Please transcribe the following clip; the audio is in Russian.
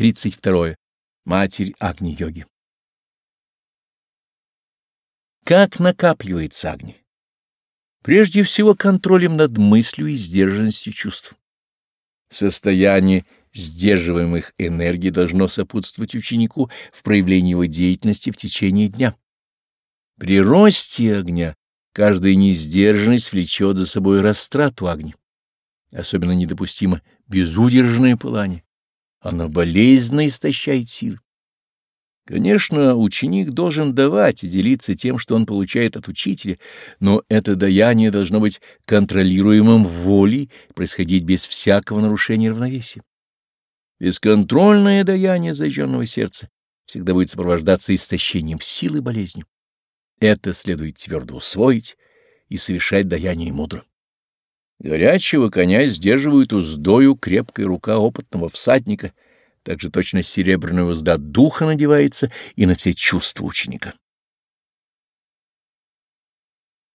32. Матерь Агни-йоги. Как накапливается огни? Прежде всего контролем над мыслью и сдержанностью чувств. Состояние сдерживаемых энергий должно сопутствовать ученику в проявлении его деятельности в течение дня. При росте огня каждая несдержанность влечет за собой растрату огня. Особенно недопустимо безудержное пылание. Оно болезненно истощает силы. Конечно, ученик должен давать и делиться тем, что он получает от учителя, но это даяние должно быть контролируемым волей, происходить без всякого нарушения равновесия. Бесконтрольное даяние зажженного сердца всегда будет сопровождаться истощением силы болезнью. Это следует твердо усвоить и совершать даяние мудро. Горячего коня сдерживают уздою крепкая рука опытного всадника — также точно серебряная узда духа надевается и на все чувства ученика.